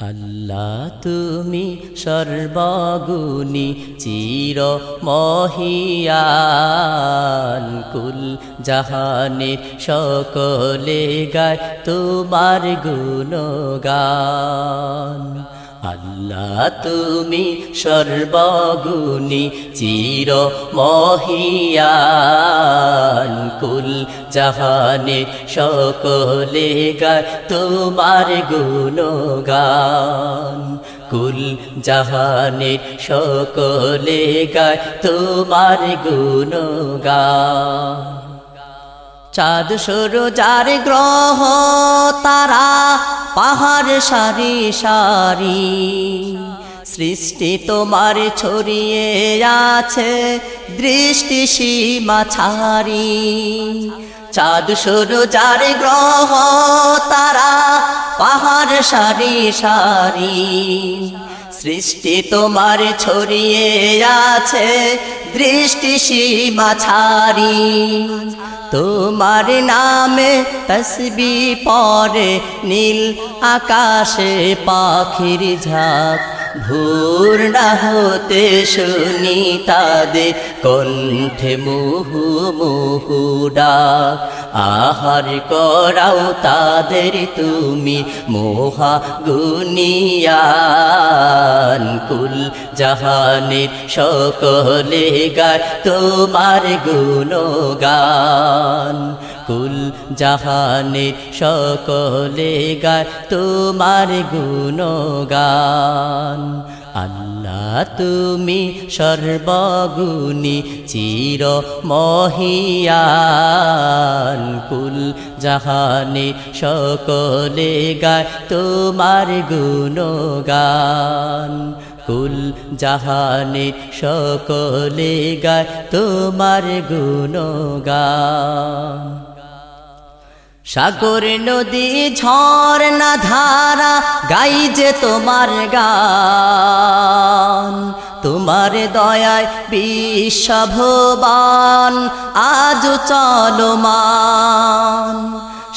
আল্লাহ তুমি সর্বগুণী চির মহিয়ান কুল জাহানে সকলে গায় তোমার গুণগান। আল্লাহ, তুমি সর্বগুণী, চির মহিয়ান। কুল জাহানে সকলে গায় তোমার গুণগান। কুল জাহানে সকলে গায় তোমার গুণগান। চাঁদ সরু, যার গ্রহ, তারা পাহাড় সারি সারি। সৃষ্টি তোমার ছড়িয়ে আছে, দৃষ্টি সীমা ছাড়ি। চাঁদ সরু, যার গ্রহ, তারা পাহাড় সারি সারি। সৃষ্টি তোমার ছড়িয়ে আছে দৃষ্টি সীমা ছাড়ি। তোমার নামে তসবি পরে নীল আকাশে পাখির ঝাঁক। ভোর না হতে শুনি তাদের কণ্ঠে মুহু মুহু ডাক। আহার করাও তাদের তুমি মোহা গুনিয়ান কুল জাহানের সকলে গায় তোমার গুণগান। কুল জাহানের সকলে গায় তোমার গুণগান। আল্লাহ তুমি সর্বগুণী, চির মহিয়ান। কুল জাহানে সকলে গায় তোমার গুণগান। কুল জাহানে সকলে গায় তোমার গুণগান। সাগর নদী ঝর্ণা ধারা গাই যে তোমার গান। তোমার দয়ায় বিশ্বভবান আজ চলমান।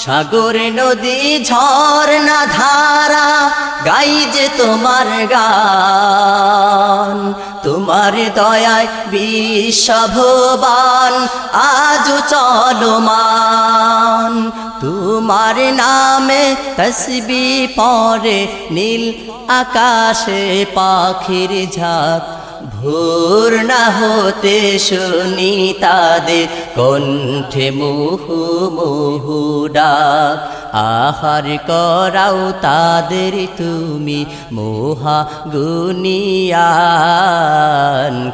সাগর, নদী, ঝর্ণা ধারা, গাই যে তোমার গান। তোমার দয়ায় বিশ্বভবান আজ চলমান। তোমার নামে তসবি পরে নীল আকাশে পাখির ঝাঁক। ভোর না হতে শুনি তাদের কণ্ঠে মুহু মুহু ডাক। আহার করাও তাদের তুমি মোহা গুনিয়ান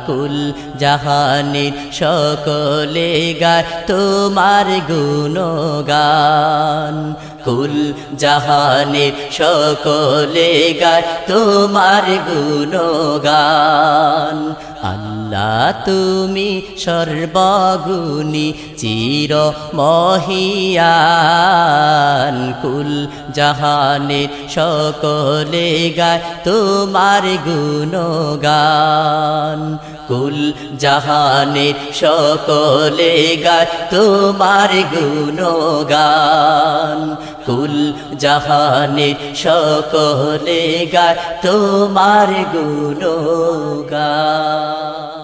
কুল জাহানের সকলে গায় তোমার গুণগান। কুল জাহানে সকলে গায় তোমার গুণগান। আল্লাহ তুমি সর্বগুণী, চির মহিয়ান। কুল জাহানের সকলে গায় তোমার গুণগান। কুল জাহানের সকলে গায় তোমার গুণগান। কুল জাহানের সকলে গায় তোমার গুণগান। Allah